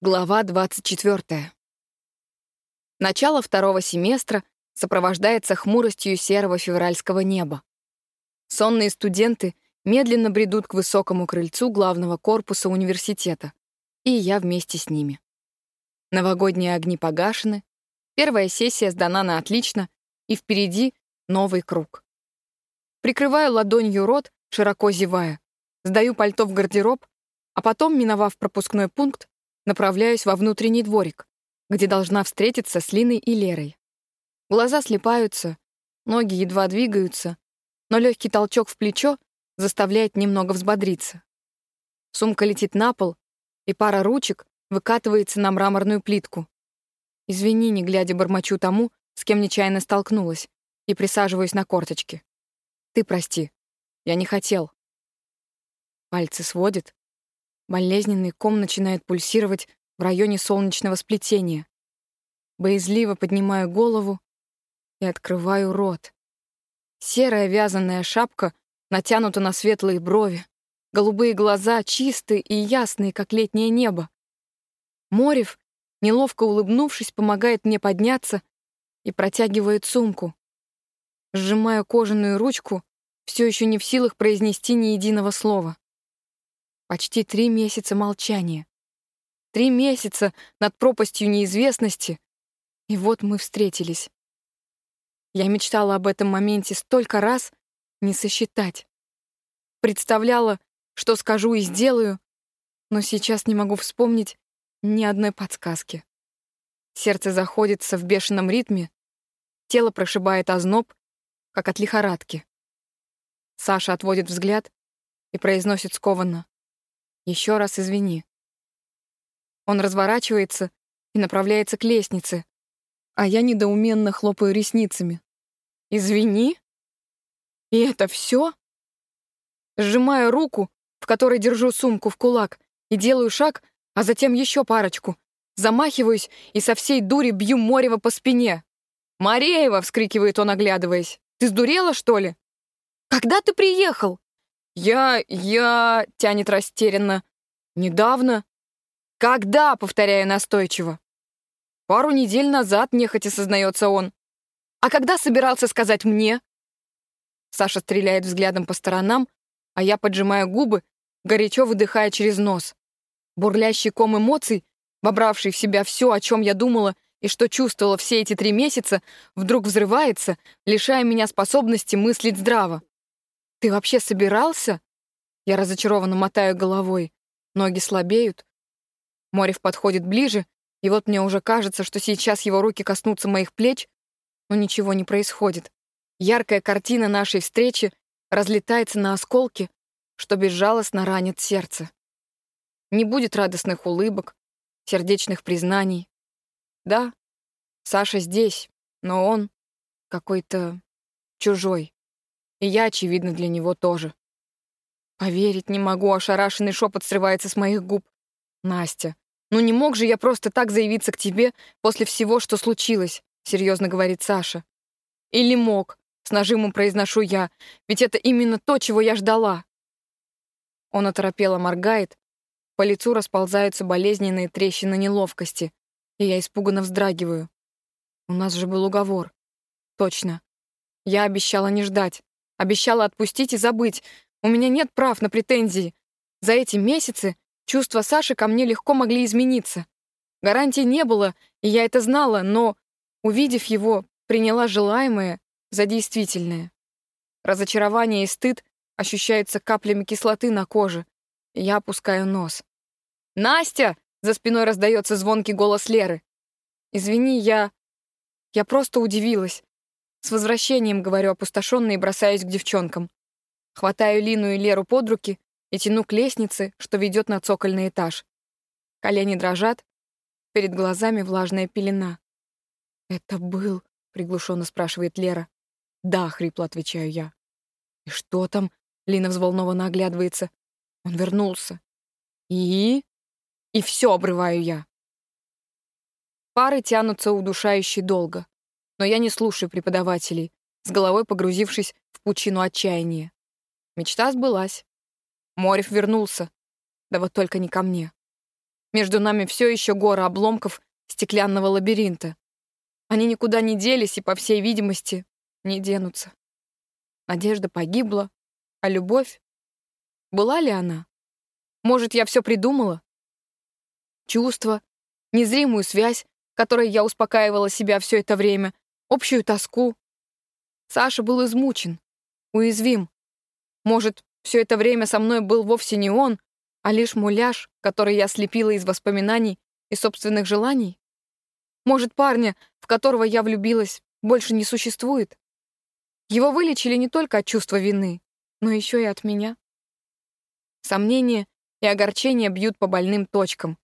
Глава 24. Начало второго семестра сопровождается хмуростью серого февральского неба. Сонные студенты медленно бредут к высокому крыльцу главного корпуса университета, и я вместе с ними. Новогодние огни погашены, первая сессия сдана на отлично, и впереди новый круг. Прикрываю ладонью рот, широко зевая, сдаю пальто в гардероб, а потом, миновав пропускной пункт, направляюсь во внутренний дворик, где должна встретиться с Линой и Лерой. Глаза слепаются, ноги едва двигаются, но легкий толчок в плечо заставляет немного взбодриться. Сумка летит на пол, и пара ручек выкатывается на мраморную плитку. Извини, не глядя бормочу тому, с кем нечаянно столкнулась, и присаживаюсь на корточки. Ты прости, я не хотел. Пальцы сводит, Болезненный ком начинает пульсировать в районе солнечного сплетения. Боязливо поднимаю голову и открываю рот. Серая вязаная шапка натянута на светлые брови, голубые глаза чистые и ясные, как летнее небо. Морев, неловко улыбнувшись, помогает мне подняться и протягивает сумку. Сжимаю кожаную ручку, все еще не в силах произнести ни единого слова. Почти три месяца молчания. Три месяца над пропастью неизвестности. И вот мы встретились. Я мечтала об этом моменте столько раз, не сосчитать. Представляла, что скажу и сделаю, но сейчас не могу вспомнить ни одной подсказки. Сердце заходится в бешеном ритме, тело прошибает озноб, как от лихорадки. Саша отводит взгляд и произносит скованно. Еще раз извини. Он разворачивается и направляется к лестнице, а я недоуменно хлопаю ресницами. Извини? И это все? Сжимаю руку, в которой держу сумку в кулак, и делаю шаг, а затем еще парочку. Замахиваюсь и со всей дури бью Морева по спине. «Мареева!» — вскрикивает он, оглядываясь. «Ты сдурела, что ли?» «Когда ты приехал?» «Я... я...» — тянет растерянно. «Недавно». «Когда?» — повторяю настойчиво. «Пару недель назад», — нехотя сознается он. «А когда собирался сказать мне?» Саша стреляет взглядом по сторонам, а я поджимаю губы, горячо выдыхая через нос. Бурлящий ком эмоций, вобравший в себя все, о чем я думала и что чувствовала все эти три месяца, вдруг взрывается, лишая меня способности мыслить здраво. «Ты вообще собирался?» Я разочарованно мотаю головой. Ноги слабеют. Морев подходит ближе, и вот мне уже кажется, что сейчас его руки коснутся моих плеч, но ничего не происходит. Яркая картина нашей встречи разлетается на осколки, что безжалостно ранит сердце. Не будет радостных улыбок, сердечных признаний. Да, Саша здесь, но он какой-то чужой. И я, очевидно, для него тоже. Поверить не могу, ошарашенный шепот срывается с моих губ. Настя, ну не мог же я просто так заявиться к тебе после всего, что случилось, серьезно говорит Саша. Или мог, с нажимом произношу я, ведь это именно то, чего я ждала. Он оторопело моргает, по лицу расползаются болезненные трещины неловкости, и я испуганно вздрагиваю. У нас же был уговор. Точно. Я обещала не ждать. Обещала отпустить и забыть. У меня нет прав на претензии. За эти месяцы чувства Саши ко мне легко могли измениться. Гарантий не было, и я это знала, но, увидев его, приняла желаемое за действительное. Разочарование и стыд ощущаются каплями кислоты на коже, я опускаю нос. «Настя!» — за спиной раздается звонкий голос Леры. «Извини, я... я просто удивилась. С возвращением, говорю опустошенно и бросаюсь к девчонкам. Хватаю Лину и Леру под руки и тяну к лестнице, что ведет на цокольный этаж. Колени дрожат, перед глазами влажная пелена. «Это был?» — приглушенно спрашивает Лера. «Да», — хрипло отвечаю я. «И что там?» — Лина взволнованно оглядывается. «Он вернулся». «И?» «И все обрываю я». Пары тянутся удушающе долго но я не слушаю преподавателей, с головой погрузившись в пучину отчаяния. Мечта сбылась. Морев вернулся. Да вот только не ко мне. Между нами все еще гора обломков стеклянного лабиринта. Они никуда не делись и, по всей видимости, не денутся. Надежда погибла, а любовь? Была ли она? Может, я все придумала? Чувство, незримую связь, которой я успокаивала себя все это время, общую тоску. Саша был измучен, уязвим. Может, все это время со мной был вовсе не он, а лишь муляж, который я слепила из воспоминаний и собственных желаний? Может, парня, в которого я влюбилась, больше не существует? Его вылечили не только от чувства вины, но еще и от меня. Сомнения и огорчение бьют по больным точкам.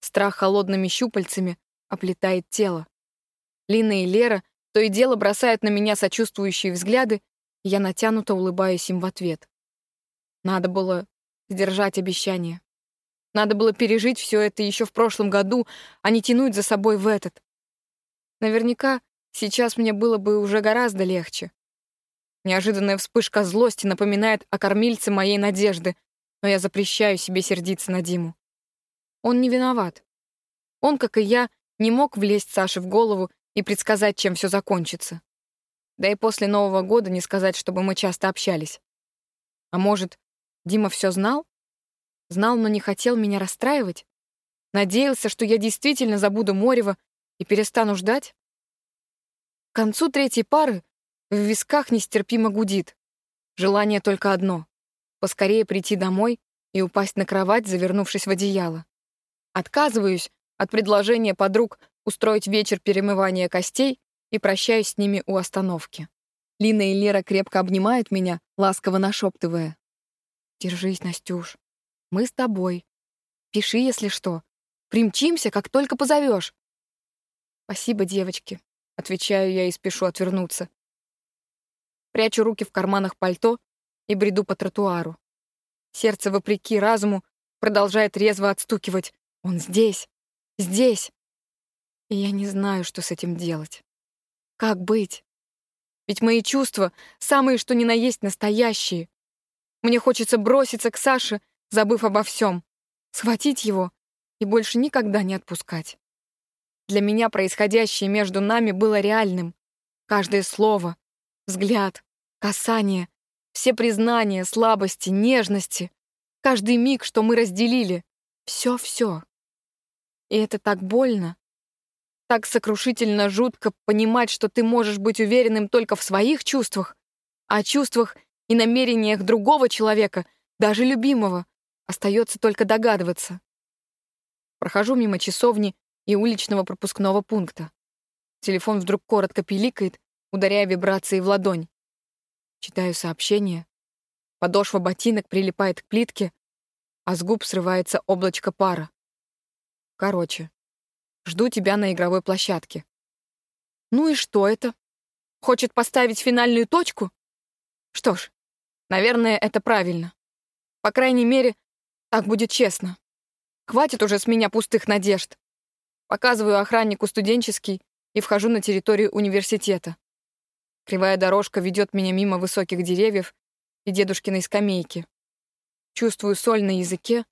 Страх холодными щупальцами оплетает тело. Лина и Лера то и дело бросают на меня сочувствующие взгляды, и я натянуто улыбаюсь им в ответ. Надо было сдержать обещание. Надо было пережить все это еще в прошлом году, а не тянуть за собой в этот. Наверняка сейчас мне было бы уже гораздо легче. Неожиданная вспышка злости напоминает о кормильце моей надежды, но я запрещаю себе сердиться на Диму. Он не виноват. Он, как и я, не мог влезть Саше в голову и предсказать, чем все закончится. Да и после Нового года не сказать, чтобы мы часто общались. А может, Дима все знал? Знал, но не хотел меня расстраивать? Надеялся, что я действительно забуду Морева и перестану ждать? К концу третьей пары в висках нестерпимо гудит. Желание только одно — поскорее прийти домой и упасть на кровать, завернувшись в одеяло. Отказываюсь от предложения подруг устроить вечер перемывания костей и прощаюсь с ними у остановки. Лина и Лера крепко обнимают меня, ласково нашептывая. «Держись, Настюш. Мы с тобой. Пиши, если что. Примчимся, как только позовешь». «Спасибо, девочки», — отвечаю я и спешу отвернуться прячу руки в карманах пальто и бреду по тротуару. Сердце, вопреки разуму, продолжает резво отстукивать. Он здесь, здесь. И я не знаю, что с этим делать. Как быть? Ведь мои чувства самые что ни на есть настоящие. Мне хочется броситься к Саше, забыв обо всем, схватить его и больше никогда не отпускать. Для меня происходящее между нами было реальным. Каждое слово, взгляд, Касание, все признания, слабости, нежности, каждый миг, что мы разделили. Все-все. И это так больно. Так сокрушительно жутко понимать, что ты можешь быть уверенным только в своих чувствах, а чувствах и намерениях другого человека, даже любимого, остается только догадываться. Прохожу мимо часовни и уличного пропускного пункта. Телефон вдруг коротко пиликает, ударяя вибрацией в ладонь. Читаю сообщение. Подошва ботинок прилипает к плитке, а с губ срывается облачко пара. Короче, жду тебя на игровой площадке. Ну и что это? Хочет поставить финальную точку? Что ж, наверное, это правильно. По крайней мере, так будет честно. Хватит уже с меня пустых надежд. Показываю охраннику студенческий и вхожу на территорию университета. Кривая дорожка ведет меня мимо высоких деревьев и дедушкиной скамейки. Чувствую соль на языке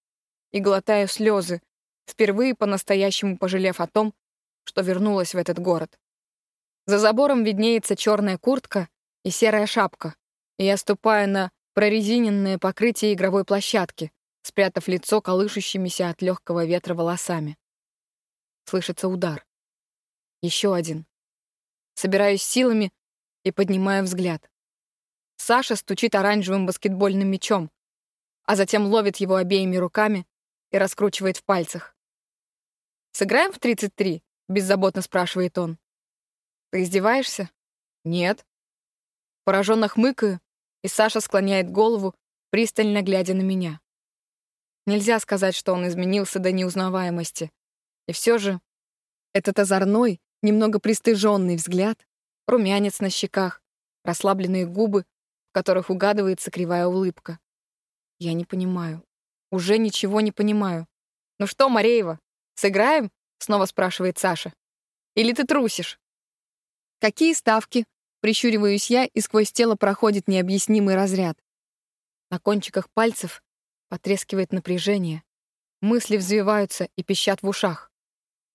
и глотаю слезы, впервые по-настоящему пожалев о том, что вернулась в этот город. За забором виднеется черная куртка и серая шапка, и я ступаю на прорезиненное покрытие игровой площадки, спрятав лицо колышущимися от легкого ветра волосами. Слышится удар. Еще один. Собираюсь силами и поднимаю взгляд. Саша стучит оранжевым баскетбольным мячом, а затем ловит его обеими руками и раскручивает в пальцах. «Сыграем в 33?» — беззаботно спрашивает он. «Ты издеваешься?» «Нет». Пораженно хмыкаю, и Саша склоняет голову, пристально глядя на меня. Нельзя сказать, что он изменился до неузнаваемости. И все же этот озорной, немного пристыженный взгляд румянец на щеках, расслабленные губы, в которых угадывается кривая улыбка. Я не понимаю. Уже ничего не понимаю. «Ну что, Мареева, сыграем?» — снова спрашивает Саша. «Или ты трусишь?» «Какие ставки?» — прищуриваюсь я, и сквозь тело проходит необъяснимый разряд. На кончиках пальцев потрескивает напряжение. Мысли взвиваются и пищат в ушах.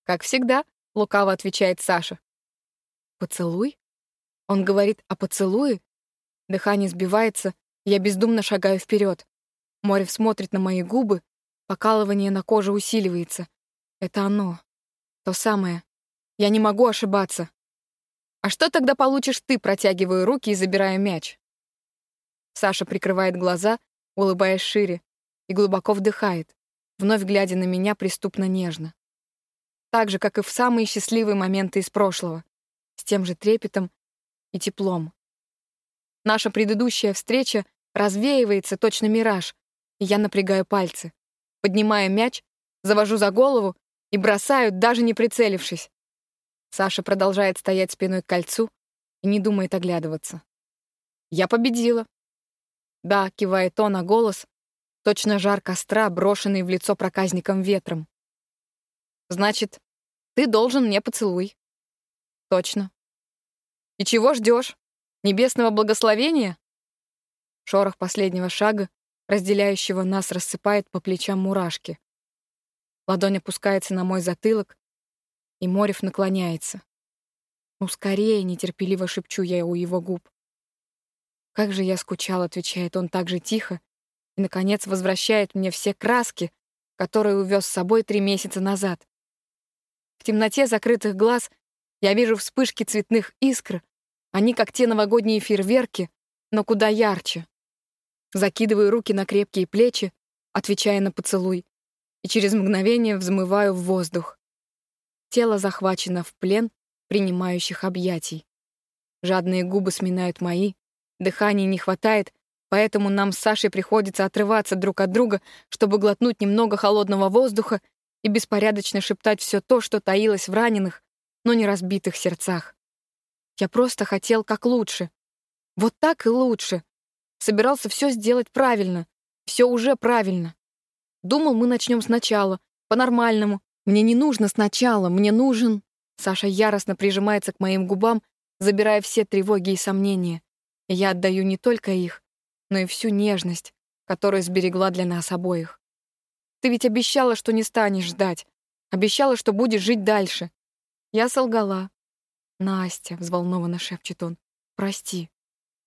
«Как всегда», — лукаво отвечает Саша. «Поцелуй?» Он говорит о поцелуе? Дыхание сбивается, я бездумно шагаю вперед. Морев смотрит на мои губы, покалывание на коже усиливается. Это оно. То самое. Я не могу ошибаться. «А что тогда получишь ты?» Протягиваю руки и забираю мяч. Саша прикрывает глаза, улыбаясь шире, и глубоко вдыхает, вновь глядя на меня преступно нежно. Так же, как и в самые счастливые моменты из прошлого, с тем же трепетом и теплом. Наша предыдущая встреча развеивается точно мираж, и я напрягаю пальцы, поднимаю мяч, завожу за голову и бросаю, даже не прицелившись. Саша продолжает стоять спиной к кольцу и не думает оглядываться. «Я победила». «Да», — кивает он, а голос — точно жар костра, брошенный в лицо проказником ветром. «Значит, ты должен мне поцелуй». «Точно». «И чего ждешь? Небесного благословения?» Шорох последнего шага, разделяющего нас, рассыпает по плечам мурашки. Ладонь опускается на мой затылок, и Морев наклоняется. «Ну, скорее!» — нетерпеливо шепчу я у его губ. «Как же я скучал!» — отвечает он так же тихо, и, наконец, возвращает мне все краски, которые увез с собой три месяца назад. В темноте закрытых глаз я вижу вспышки цветных искр, они как те новогодние фейерверки, но куда ярче. Закидываю руки на крепкие плечи, отвечая на поцелуй, и через мгновение взмываю в воздух. Тело захвачено в плен принимающих объятий. Жадные губы сминают мои, дыхания не хватает, поэтому нам с Сашей приходится отрываться друг от друга, чтобы глотнуть немного холодного воздуха и беспорядочно шептать все то, что таилось в раненых, но не разбитых сердцах. Я просто хотел как лучше. Вот так и лучше. Собирался все сделать правильно. Все уже правильно. Думал, мы начнем сначала, по-нормальному, мне не нужно сначала, мне нужен...» Саша яростно прижимается к моим губам, забирая все тревоги и сомнения. Я отдаю не только их, но и всю нежность, которую сберегла для нас обоих. Ты ведь обещала, что не станешь ждать. Обещала, что будешь жить дальше. Я солгала. «Настя», — взволнованно шепчет он, — «прости».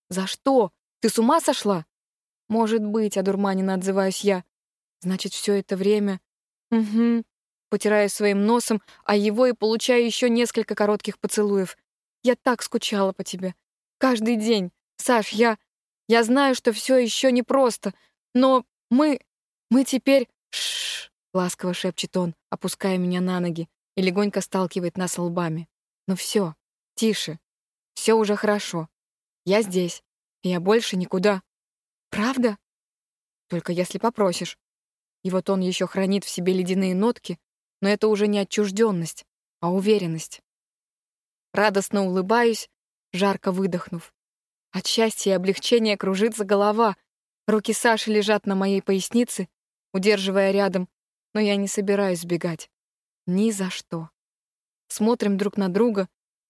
«За что? Ты с ума сошла?» «Может быть», — одурманенно отзываюсь я. «Значит, все это время...» «Угу потирая своим носом, а его и получая еще несколько коротких поцелуев. «Я так скучала по тебе. Каждый день. Саш, я... Я знаю, что все еще непросто, но мы... Мы теперь...» «Шш!» — ласково шепчет он, опуская меня на ноги и легонько сталкивает нас лбами. «Ну все, тише. Все уже хорошо. Я здесь. И я больше никуда. Правда? Только если попросишь. И вот он еще хранит в себе ледяные нотки, но это уже не отчужденность, а уверенность. Радостно улыбаюсь, жарко выдохнув. От счастья и облегчения кружится голова. Руки Саши лежат на моей пояснице, удерживая рядом, но я не собираюсь сбегать. Ни за что. Смотрим друг на друга,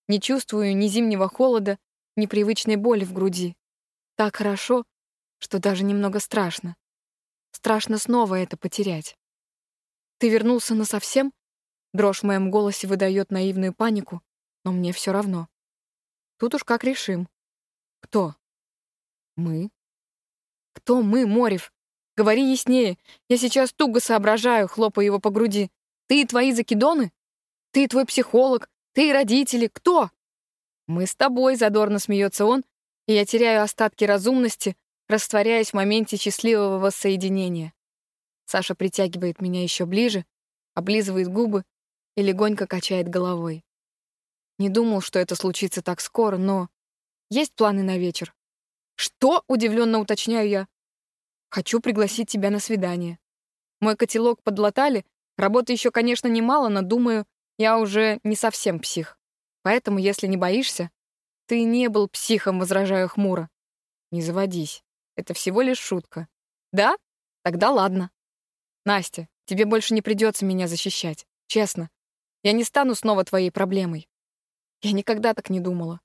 не чувствую ни зимнего холода, ни привычной боли в груди. Так хорошо, что даже немного страшно. Страшно снова это потерять. «Ты вернулся насовсем?» Дрожь в моем голосе выдает наивную панику, но мне все равно. Тут уж как решим. Кто? Мы? Кто мы, Морев? Говори яснее. Я сейчас туго соображаю, хлопая его по груди. Ты и твои закидоны? Ты и твой психолог? Ты и родители? Кто? Мы с тобой, задорно смеется он, и я теряю остатки разумности, растворяясь в моменте счастливого воссоединения. Саша притягивает меня еще ближе, облизывает губы и легонько качает головой. Не думал, что это случится так скоро, но... Есть планы на вечер? Что? Удивленно уточняю я. Хочу пригласить тебя на свидание. Мой котелок подлатали, работы еще, конечно, немало, но, думаю, я уже не совсем псих. Поэтому, если не боишься... Ты не был психом, возражаю хмуро. Не заводись. Это всего лишь шутка. Да? Тогда ладно. Настя, тебе больше не придется меня защищать. Честно. Я не стану снова твоей проблемой. Я никогда так не думала.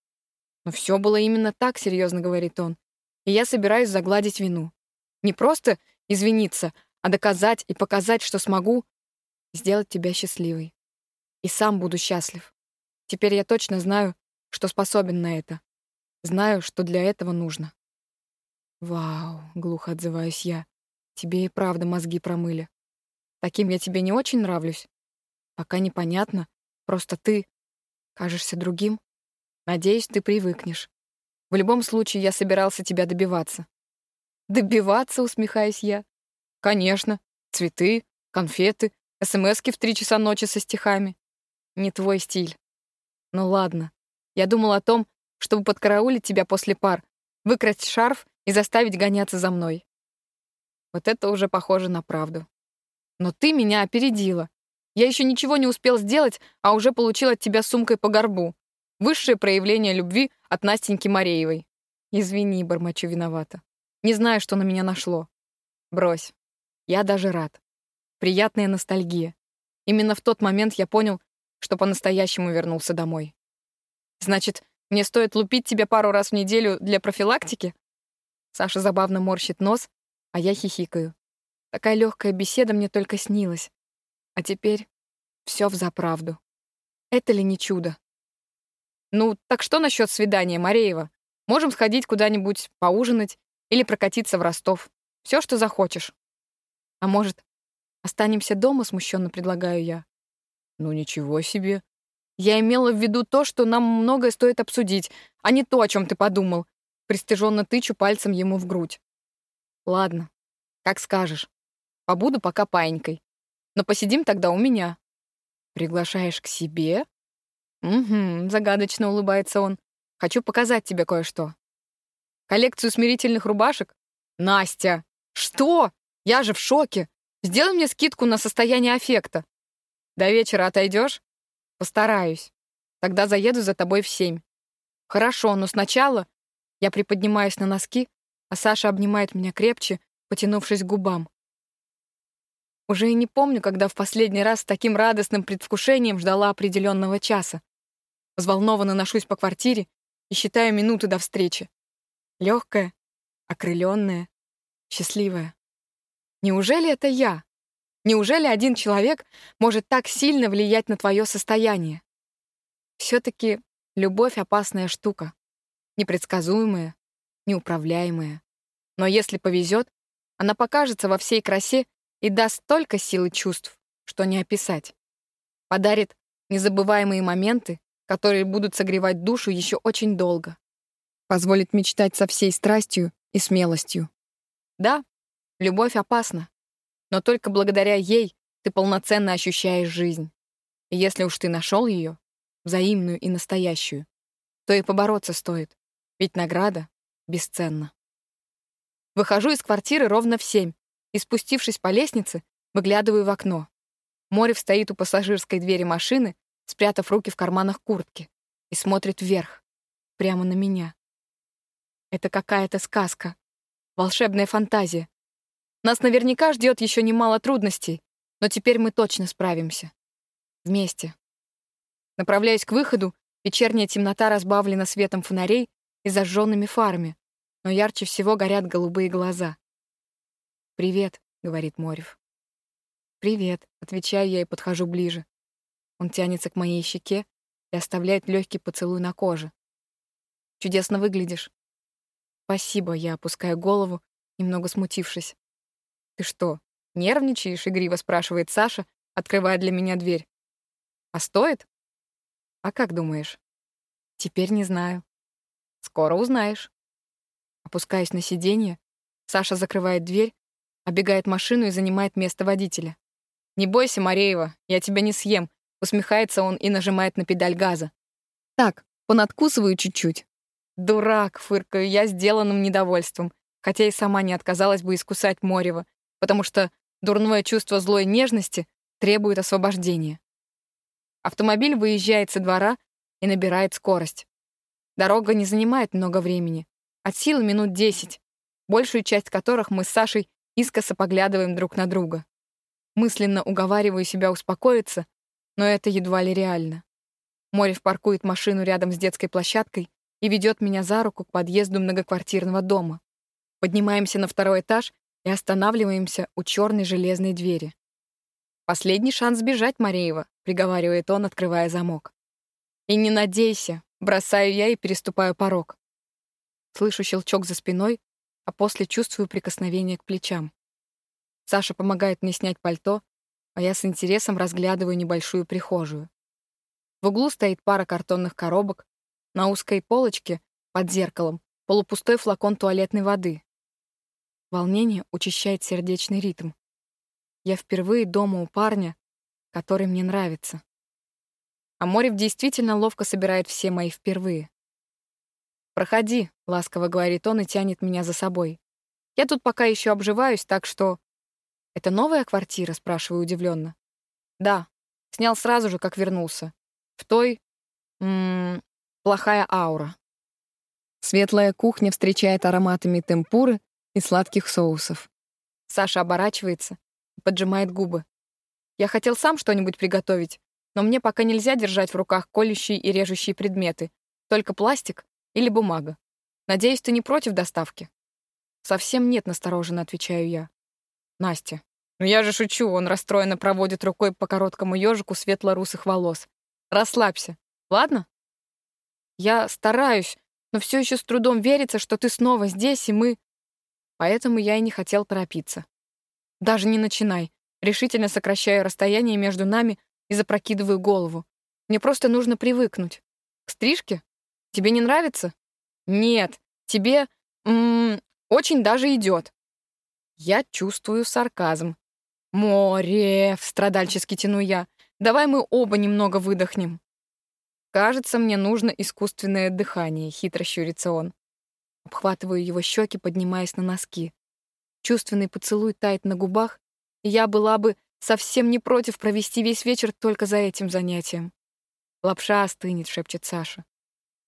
Но все было именно так, серьезно говорит он. И я собираюсь загладить вину. Не просто извиниться, а доказать и показать, что смогу, сделать тебя счастливой. И сам буду счастлив. Теперь я точно знаю, что способен на это. Знаю, что для этого нужно. «Вау», — глухо отзываюсь я, — «тебе и правда мозги промыли. Таким я тебе не очень нравлюсь. Пока непонятно, просто ты кажешься другим. Надеюсь, ты привыкнешь. В любом случае, я собирался тебя добиваться». «Добиваться?» — усмехаюсь я. «Конечно. Цветы, конфеты, СМСки в три часа ночи со стихами. Не твой стиль. Ну ладно. Я думал о том, чтобы подкараулить тебя после пар, выкрасть шарф и заставить гоняться за мной. Вот это уже похоже на правду. Но ты меня опередила. Я еще ничего не успел сделать, а уже получил от тебя сумкой по горбу. Высшее проявление любви от Настеньки Мареевой. Извини, бормочу виновата. Не знаю, что на меня нашло. Брось. Я даже рад. Приятная ностальгия. Именно в тот момент я понял, что по-настоящему вернулся домой. Значит, мне стоит лупить тебя пару раз в неделю для профилактики? Саша забавно морщит нос, а я хихикаю. Такая легкая беседа мне только снилась. А теперь все взаправду. Это ли не чудо? Ну, так что насчет свидания, Мареева? Можем сходить куда-нибудь, поужинать или прокатиться в Ростов. Все, что захочешь. А может, Останемся дома, смущенно предлагаю я. Ну ничего себе. Я имела в виду то, что нам многое стоит обсудить, а не то, о чем ты подумал. Пристыженно тычу пальцем ему в грудь. Ладно, как скажешь. Побуду пока паинькой. Но посидим тогда у меня. Приглашаешь к себе? Угу, загадочно улыбается он. Хочу показать тебе кое-что. Коллекцию смирительных рубашек? Настя! Что? Я же в шоке. Сделай мне скидку на состояние аффекта. До вечера отойдешь? Постараюсь. Тогда заеду за тобой в семь. Хорошо, но сначала я приподнимаюсь на носки, а Саша обнимает меня крепче, потянувшись к губам. Уже и не помню, когда в последний раз с таким радостным предвкушением ждала определенного часа. Взволнованно ношусь по квартире и считаю минуты до встречи. Легкая, окрыленная, счастливая. Неужели это я? Неужели один человек может так сильно влиять на твое состояние? Все-таки любовь — опасная штука. Непредсказуемая, неуправляемая. Но если повезет, она покажется во всей красе и даст столько силы чувств, что не описать. Подарит незабываемые моменты, которые будут согревать душу еще очень долго. Позволит мечтать со всей страстью и смелостью. Да, Любовь опасна, но только благодаря ей ты полноценно ощущаешь жизнь. И если уж ты нашел ее, взаимную и настоящую, то и побороться стоит, ведь награда бесценна. Выхожу из квартиры ровно в семь и, спустившись по лестнице, выглядываю в окно. Морев стоит у пассажирской двери машины, спрятав руки в карманах куртки, и смотрит вверх, прямо на меня. Это какая-то сказка, волшебная фантазия, нас наверняка ждет еще немало трудностей, но теперь мы точно справимся. Вместе. Направляюсь к выходу, вечерняя темнота разбавлена светом фонарей и зажженными фарами, но ярче всего горят голубые глаза. «Привет», — говорит Морев. «Привет», — отвечаю я и подхожу ближе. Он тянется к моей щеке и оставляет легкий поцелуй на коже. «Чудесно выглядишь». «Спасибо», — я опускаю голову, немного смутившись. «Ты что, нервничаешь?» — игриво спрашивает Саша, открывая для меня дверь. «А стоит?» «А как думаешь?» «Теперь не знаю». «Скоро узнаешь». Опускаюсь на сиденье, Саша закрывает дверь, обегает машину и занимает место водителя. «Не бойся, Мареева, я тебя не съем», — усмехается он и нажимает на педаль газа. «Так, понадкусываю чуть-чуть». «Дурак», — фыркаю я сделанным недовольством, хотя и сама не отказалась бы искусать Морева, потому что дурное чувство злой нежности требует освобождения. Автомобиль выезжает со двора и набирает скорость. Дорога не занимает много времени, от силы минут десять, большую часть которых мы с Сашей искоса поглядываем друг на друга. Мысленно уговариваю себя успокоиться, но это едва ли реально. Морев паркует машину рядом с детской площадкой и ведет меня за руку к подъезду многоквартирного дома. Поднимаемся на второй этаж и останавливаемся у черной железной двери. «Последний шанс сбежать, Мареева», — приговаривает он, открывая замок. «И не надейся», — бросаю я и переступаю порог. Слышу щелчок за спиной, а после чувствую прикосновение к плечам. Саша помогает мне снять пальто, а я с интересом разглядываю небольшую прихожую. В углу стоит пара картонных коробок, на узкой полочке под зеркалом полупустой флакон туалетной воды. Волнение учащает сердечный ритм. Я впервые дома у парня, который мне нравится. А Морев действительно ловко собирает все мои впервые. «Проходи», — ласково говорит он и тянет меня за собой. «Я тут пока еще обживаюсь, так что...» «Это новая квартира?» — спрашиваю удивленно. «Да. Снял сразу же, как вернулся. В той... М -м, плохая аура». Светлая кухня встречает ароматами темпуры и сладких соусов. Саша оборачивается и поджимает губы. Я хотел сам что-нибудь приготовить, но мне пока нельзя держать в руках колющие и режущие предметы, только пластик или бумага. Надеюсь, ты не против доставки?» «Совсем нет», — настороженно отвечаю я. «Настя». «Ну я же шучу», — он расстроенно проводит рукой по короткому ежику светло-русых волос. «Расслабься, ладно?» «Я стараюсь, но все еще с трудом верится, что ты снова здесь, и мы...» Поэтому я и не хотел торопиться. «Даже не начинай», решительно сокращаю расстояние между нами и запрокидываю голову. Мне просто нужно привыкнуть. К стрижке? Тебе не нравится? Нет, тебе м -м, очень даже идет. Я чувствую сарказм. Море, страдальчески тяну я. Давай мы оба немного выдохнем. Кажется, мне нужно искусственное дыхание, хитро щурится он. Обхватываю его щеки, поднимаясь на носки. Чувственный поцелуй тает на губах, и я была бы совсем не против провести весь вечер только за этим занятием. Лапша остынет, шепчет Саша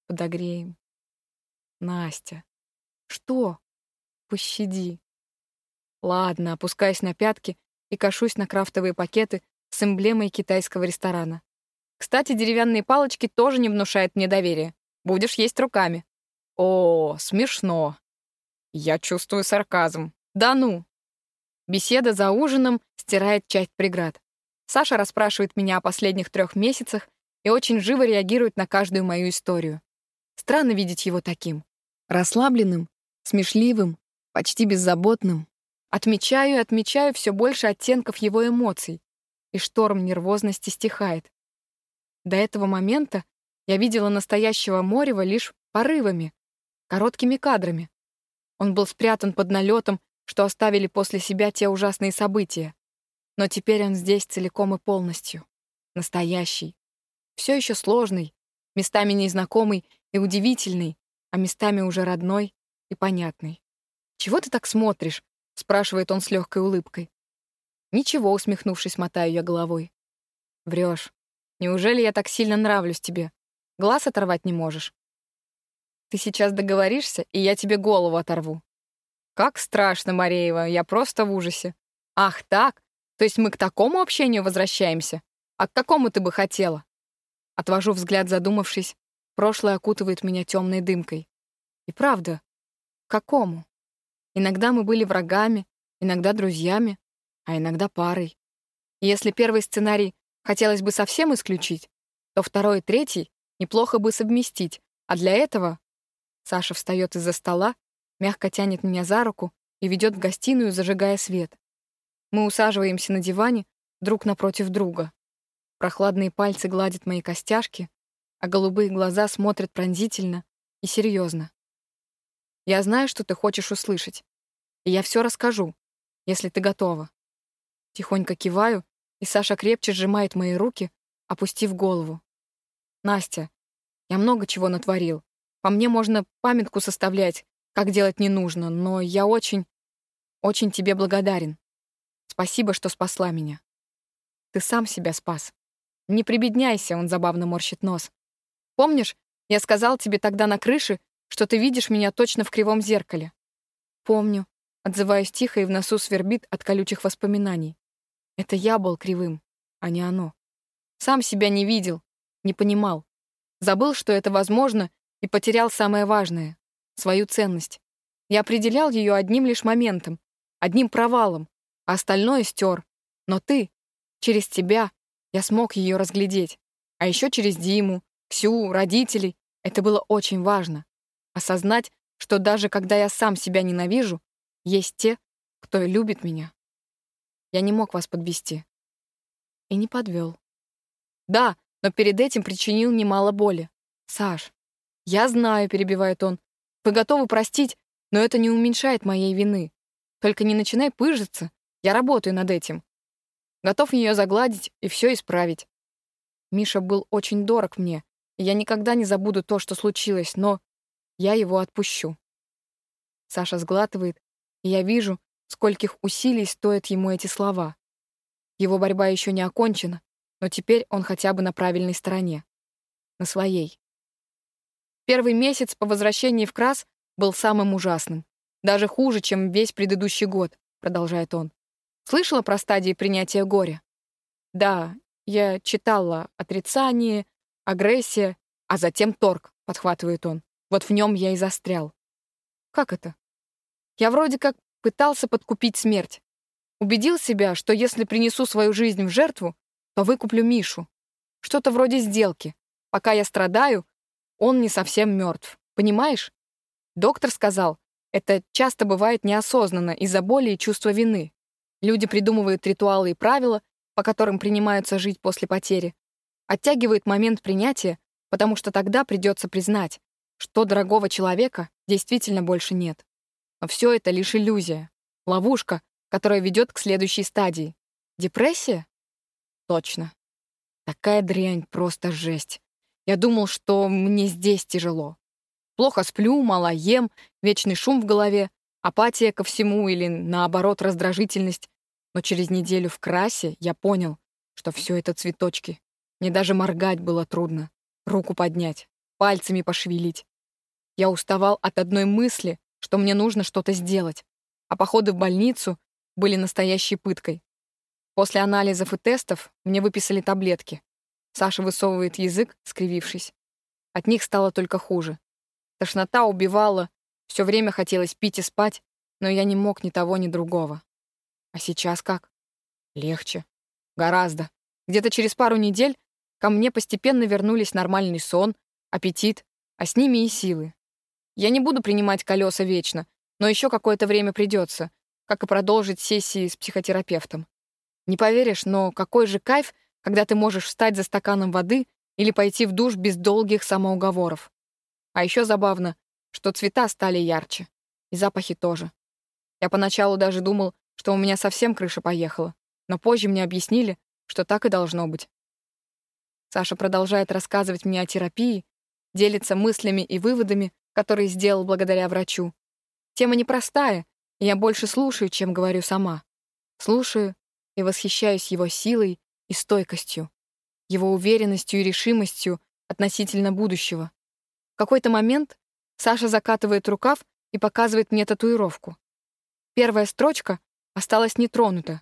подогреем. Настя. Что? Пощади. Ладно, опускаюсь на пятки и кашусь на крафтовые пакеты с эмблемой китайского ресторана. Кстати, деревянные палочки тоже не внушают мне доверия. Будешь есть руками. О, смешно. Я чувствую сарказм. Да ну. Беседа за ужином стирает часть преград. Саша расспрашивает меня о последних трех месяцах и очень живо реагирует на каждую мою историю. Странно видеть его таким. Расслабленным, смешливым, почти беззаботным. Отмечаю и отмечаю все больше оттенков его эмоций, и шторм нервозности стихает. До этого момента я видела настоящего Морева лишь порывами, короткими кадрами. Он был спрятан под налетом, что оставили после себя те ужасные события. Но теперь он здесь целиком и полностью. Настоящий. Все еще сложный, местами незнакомый и удивительный, а местами уже родной и понятный. «Чего ты так смотришь?» — спрашивает он с легкой улыбкой. «Ничего», — усмехнувшись, мотаю я головой. Врешь. Неужели я так сильно нравлюсь тебе? Глаз оторвать не можешь?» «Ты сейчас договоришься, и я тебе голову оторву». «Как страшно, Мареева, я просто в ужасе». «Ах, так? То есть мы к такому общению возвращаемся? А к какому ты бы хотела?» Отвожу взгляд, задумавшись, Прошлое окутывает меня темной дымкой. И правда, какому? Иногда мы были врагами, иногда друзьями, а иногда парой. И если первый сценарий хотелось бы совсем исключить, то второй и третий неплохо бы совместить, а для этого Саша встает из-за стола, мягко тянет меня за руку и ведет в гостиную, зажигая свет. Мы усаживаемся на диване друг напротив друга. Прохладные пальцы гладят мои костяшки, а голубые глаза смотрят пронзительно и серьезно. Я знаю, что ты хочешь услышать, и я все расскажу, если ты готова. Тихонько киваю, и Саша крепче сжимает мои руки, опустив голову. Настя, я много чего натворил. По мне можно памятку составлять, как делать не нужно, но я очень, очень тебе благодарен. Спасибо, что спасла меня. Ты сам себя спас. Не прибедняйся, он забавно морщит нос. Помнишь, я сказал тебе тогда на крыше, что ты видишь меня точно в кривом зеркале? Помню. Отзываюсь тихо и в носу свербит от колючих воспоминаний. Это я был кривым, а не оно. Сам себя не видел, не понимал. Забыл, что это возможно, и потерял самое важное — свою ценность. Я определял ее одним лишь моментом, одним провалом, а остальное стер. Но ты, через тебя, я смог ее разглядеть. А еще через Диму, Ксю, родителей. Это было очень важно. Осознать, что даже когда я сам себя ненавижу, есть те, кто любит меня. Я не мог вас подвести. И не подвел. Да, но перед этим причинил немало боли. Саш, я знаю, перебивает он. Вы готовы простить, но это не уменьшает моей вины. Только не начинай пыжиться. Я работаю над этим. Готов ее загладить и все исправить. Миша был очень дорог мне, и я никогда не забуду то, что случилось, но я его отпущу. Саша сглатывает, и я вижу, скольких усилий стоят ему эти слова. Его борьба еще не окончена, но теперь он хотя бы на правильной стороне. На своей. Первый месяц по возвращении в Крас был самым ужасным. Даже хуже, чем весь предыдущий год, продолжает он. Слышала про стадии принятия горя? Да, я читала отрицание, агрессия, а затем торг, подхватывает он. Вот в нем я и застрял. Как это? Я вроде как пытался подкупить смерть. Убедил себя, что если принесу свою жизнь в жертву, то выкуплю Мишу. Что-то вроде сделки. Пока я страдаю, он не совсем мертв. Понимаешь? Доктор сказал, это часто бывает неосознанно из-за боли и чувства вины. Люди придумывают ритуалы и правила, по которым принимаются жить после потери. Оттягивают момент принятия, потому что тогда придется признать, что дорогого человека действительно больше нет. Но все это лишь иллюзия, ловушка, которая ведет к следующей стадии. Депрессия? Точно. Такая дрянь, просто жесть. Я думал, что мне здесь тяжело. Плохо сплю, мало ем, вечный шум в голове, апатия ко всему или, наоборот, раздражительность. Но через неделю в красе я понял, что все это цветочки. Мне даже моргать было трудно, руку поднять, пальцами пошевелить. Я уставал от одной мысли, что мне нужно что-то сделать, а походы в больницу были настоящей пыткой. После анализов и тестов мне выписали таблетки. Саша высовывает язык, скривившись. От них стало только хуже. Тошнота убивала, все время хотелось пить и спать, но я не мог ни того, ни другого. А сейчас как? Легче. Гораздо. Где-то через пару недель ко мне постепенно вернулись нормальный сон, аппетит, а с ними и силы. Я не буду принимать колеса вечно, но еще какое-то время придется, как и продолжить сессии с психотерапевтом. Не поверишь, но какой же кайф, когда ты можешь встать за стаканом воды или пойти в душ без долгих самоуговоров. А еще забавно, что цвета стали ярче. И запахи тоже. Я поначалу даже думал, что у меня совсем крыша поехала, но позже мне объяснили, что так и должно быть. Саша продолжает рассказывать мне о терапии, делится мыслями и выводами, которые сделал благодаря врачу. Тема непростая, и я больше слушаю, чем говорю сама. Слушаю и восхищаюсь его силой и стойкостью, его уверенностью и решимостью относительно будущего какой-то момент Саша закатывает рукав и показывает мне татуировку. Первая строчка осталась нетронута.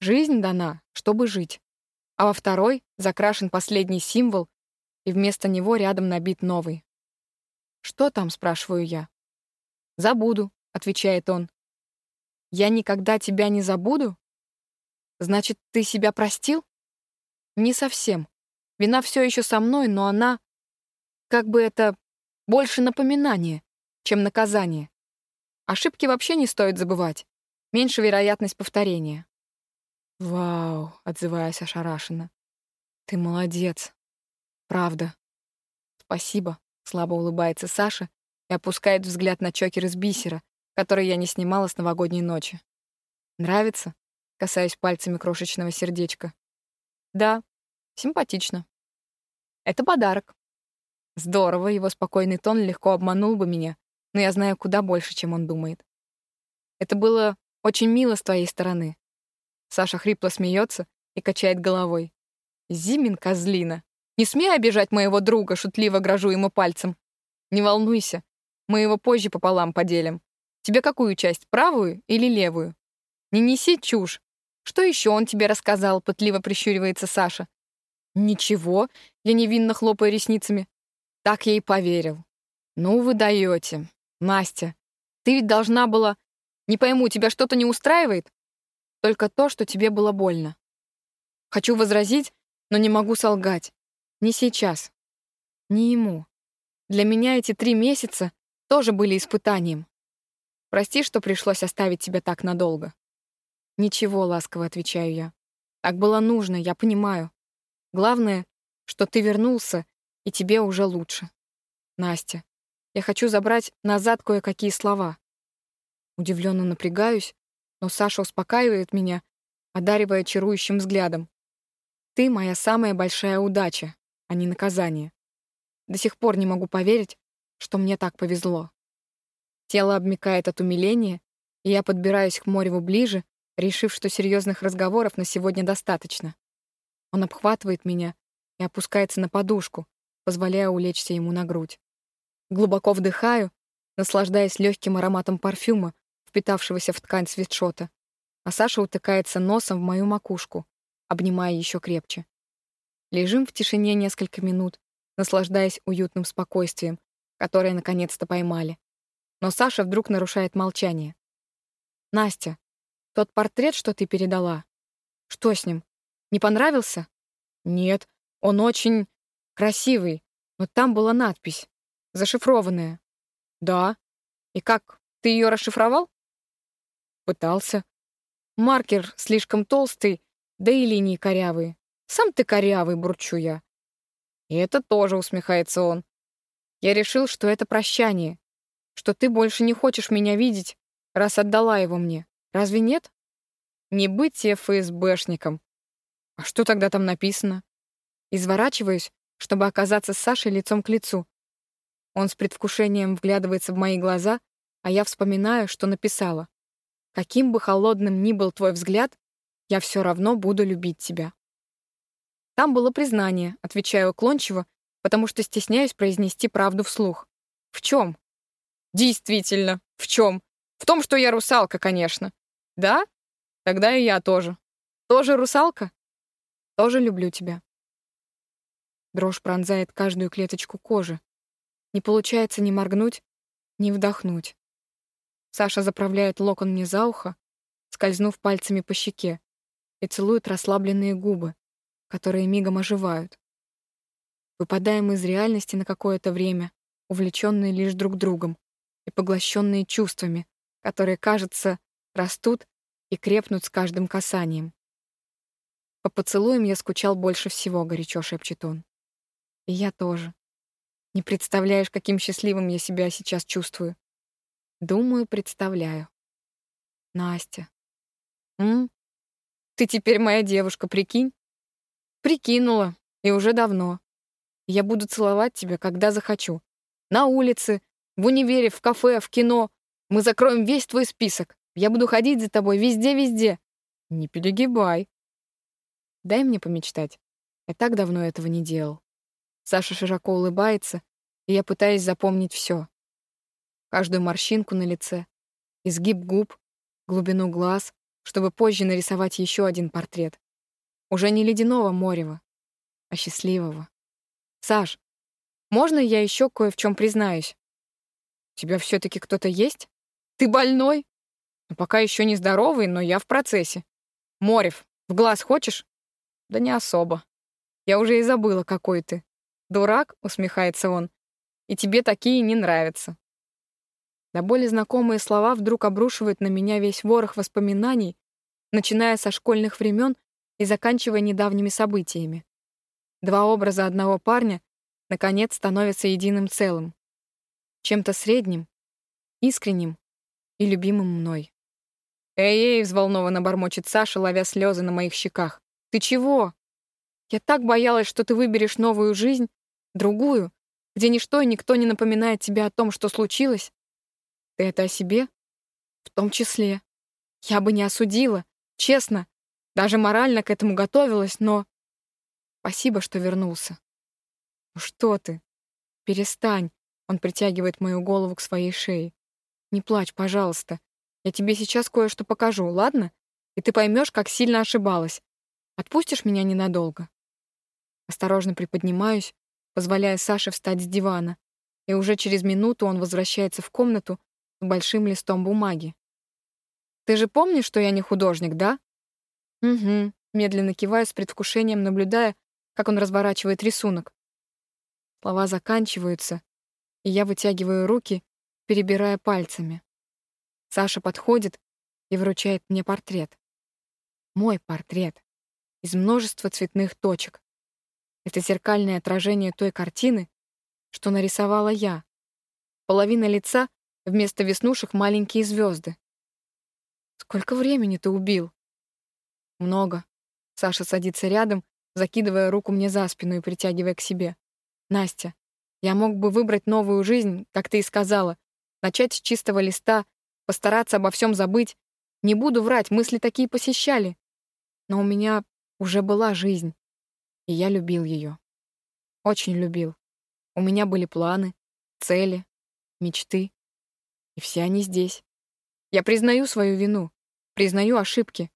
Жизнь дана, чтобы жить. А во второй закрашен последний символ, и вместо него рядом набит новый. «Что там?» — спрашиваю я. «Забуду», — отвечает он. «Я никогда тебя не забуду? Значит, ты себя простил?» «Не совсем. Вина все еще со мной, но она... Как бы это больше напоминание, чем наказание. Ошибки вообще не стоит забывать. Меньше вероятность повторения. «Вау», — отзываясь ошарашенно. «Ты молодец. Правда». «Спасибо», — слабо улыбается Саша и опускает взгляд на чокер из бисера, который я не снимала с новогодней ночи. «Нравится?» — касаясь пальцами крошечного сердечка. «Да, симпатично. Это подарок». Здорово, его спокойный тон легко обманул бы меня, но я знаю куда больше, чем он думает. Это было очень мило с твоей стороны. Саша хрипло смеется и качает головой. Зимин козлина. Не смей обижать моего друга, шутливо грожу ему пальцем. Не волнуйся, мы его позже пополам поделим. Тебе какую часть, правую или левую? Не неси чушь. Что еще он тебе рассказал, пытливо прищуривается Саша. Ничего, я невинно хлопаю ресницами. Так я и поверил. Ну вы даете. Настя, ты ведь должна была... Не пойму, тебя что-то не устраивает? Только то, что тебе было больно. Хочу возразить, но не могу солгать. Не сейчас. Не ему. Для меня эти три месяца тоже были испытанием. Прости, что пришлось оставить тебя так надолго. Ничего, ласково отвечаю я. Так было нужно, я понимаю. Главное, что ты вернулся, и тебе уже лучше. Настя, я хочу забрать назад кое-какие слова. Удивленно напрягаюсь, но Саша успокаивает меня, одаривая чарующим взглядом. Ты моя самая большая удача, а не наказание. До сих пор не могу поверить, что мне так повезло. Тело обмикает от умиления, и я подбираюсь к Мореву ближе, решив, что серьезных разговоров на сегодня достаточно. Он обхватывает меня и опускается на подушку, позволяя улечься ему на грудь. Глубоко вдыхаю, наслаждаясь легким ароматом парфюма, впитавшегося в ткань свитшота, а Саша утыкается носом в мою макушку, обнимая еще крепче. Лежим в тишине несколько минут, наслаждаясь уютным спокойствием, которое наконец-то поймали. Но Саша вдруг нарушает молчание. «Настя, тот портрет, что ты передала, что с ним? Не понравился?» «Нет, он очень красивый, но там была надпись, зашифрованная». «Да. И как, ты ее расшифровал?» «Пытался. Маркер слишком толстый, да и линии корявые. Сам ты корявый, бурчу я. И это тоже усмехается он. Я решил, что это прощание, что ты больше не хочешь меня видеть, раз отдала его мне. Разве нет? Не быть тебе ФСБшником. А что тогда там написано? Изворачиваюсь, чтобы оказаться с Сашей лицом к лицу. Он с предвкушением вглядывается в мои глаза, а я вспоминаю, что написала. Каким бы холодным ни был твой взгляд, я все равно буду любить тебя. Там было признание, отвечаю уклончиво, потому что стесняюсь произнести правду вслух. В чем? Действительно, в чем? В том, что я русалка, конечно. Да? Тогда и я тоже. Тоже русалка? Тоже люблю тебя. Дрожь пронзает каждую клеточку кожи. Не получается ни моргнуть, ни вдохнуть. Саша заправляет локон мне за ухо, скользнув пальцами по щеке, и целует расслабленные губы, которые мигом оживают. Выпадаем из реальности на какое-то время, увлеченные лишь друг другом и поглощенные чувствами, которые, кажется, растут и крепнут с каждым касанием. По поцелуям я скучал больше всего, горячо шепчет он. И я тоже. Не представляешь, каким счастливым я себя сейчас чувствую. Думаю, представляю. Настя. М? Ты теперь моя девушка, прикинь? Прикинула, и уже давно. Я буду целовать тебя, когда захочу. На улице, в универе, в кафе, в кино. Мы закроем весь твой список. Я буду ходить за тобой везде-везде. Не перегибай. Дай мне помечтать. Я так давно этого не делал. Саша широко улыбается, и я пытаюсь запомнить все. Каждую морщинку на лице, изгиб губ, глубину глаз, чтобы позже нарисовать еще один портрет. Уже не ледяного Морева, а счастливого. Саш, можно я еще кое в чем признаюсь? У тебя все-таки кто-то есть? Ты больной? Ну, пока еще не здоровый, но я в процессе. Морев, в глаз хочешь? Да не особо. Я уже и забыла, какой ты. Дурак, усмехается он. И тебе такие не нравятся. Да более знакомые слова вдруг обрушивают на меня весь ворох воспоминаний, начиная со школьных времен и заканчивая недавними событиями. Два образа одного парня, наконец, становятся единым целым. Чем-то средним, искренним и любимым мной. «Эй-эй!» — взволнованно бормочет Саша, ловя слезы на моих щеках. «Ты чего? Я так боялась, что ты выберешь новую жизнь, другую, где ничто и никто не напоминает тебе о том, что случилось. Ты это о себе? В том числе. Я бы не осудила, честно. Даже морально к этому готовилась, но... Спасибо, что вернулся. Ну что ты? Перестань. Он притягивает мою голову к своей шее. Не плачь, пожалуйста. Я тебе сейчас кое-что покажу, ладно? И ты поймешь, как сильно ошибалась. Отпустишь меня ненадолго? Осторожно приподнимаюсь, позволяя Саше встать с дивана, и уже через минуту он возвращается в комнату с большим листом бумаги. Ты же помнишь, что я не художник, да? Угу. Медленно киваю с предвкушением, наблюдая, как он разворачивает рисунок. Слова заканчиваются, и я вытягиваю руки, перебирая пальцами. Саша подходит и вручает мне портрет. Мой портрет. Из множества цветных точек. Это зеркальное отражение той картины, что нарисовала я. Половина лица, вместо веснушек маленькие звезды. Сколько времени ты убил? Много. Саша садится рядом, закидывая руку мне за спину и притягивая к себе. Настя, я мог бы выбрать новую жизнь, как ты и сказала, начать с чистого листа, постараться обо всем забыть. Не буду врать, мысли такие посещали. Но у меня уже была жизнь, и я любил ее. Очень любил. У меня были планы, цели, мечты, и все они здесь. Я признаю свою вину, признаю ошибки.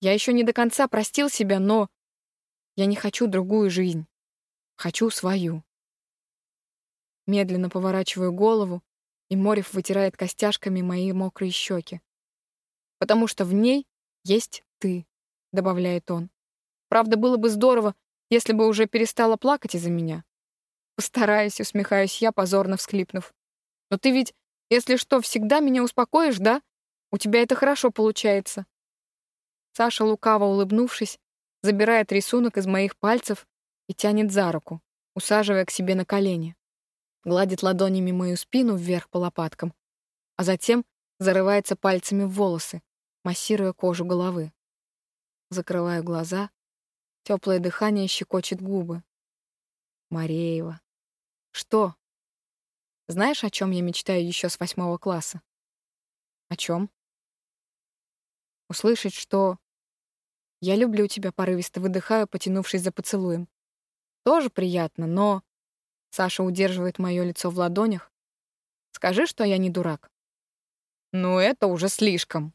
Я еще не до конца простил себя, но я не хочу другую жизнь. Хочу свою. Медленно поворачиваю голову, и Морев вытирает костяшками мои мокрые щеки. «Потому что в ней есть ты», — добавляет он. «Правда, было бы здорово, если бы уже перестала плакать из-за меня». Постараюсь, усмехаюсь я, позорно всклипнув. «Но ты ведь, если что, всегда меня успокоишь, да? У тебя это хорошо получается». Саша, лукаво улыбнувшись, забирает рисунок из моих пальцев и тянет за руку, усаживая к себе на колени. Гладит ладонями мою спину вверх по лопаткам, а затем зарывается пальцами в волосы, массируя кожу головы. Закрываю глаза, теплое дыхание щекочет губы. Мареева. Что? Знаешь, о чем я мечтаю еще с восьмого класса? О чем? Услышать, что я люблю тебя, порывисто выдыхаю, потянувшись за поцелуем. Тоже приятно, но... Саша удерживает мое лицо в ладонях. Скажи, что я не дурак. Ну, это уже слишком.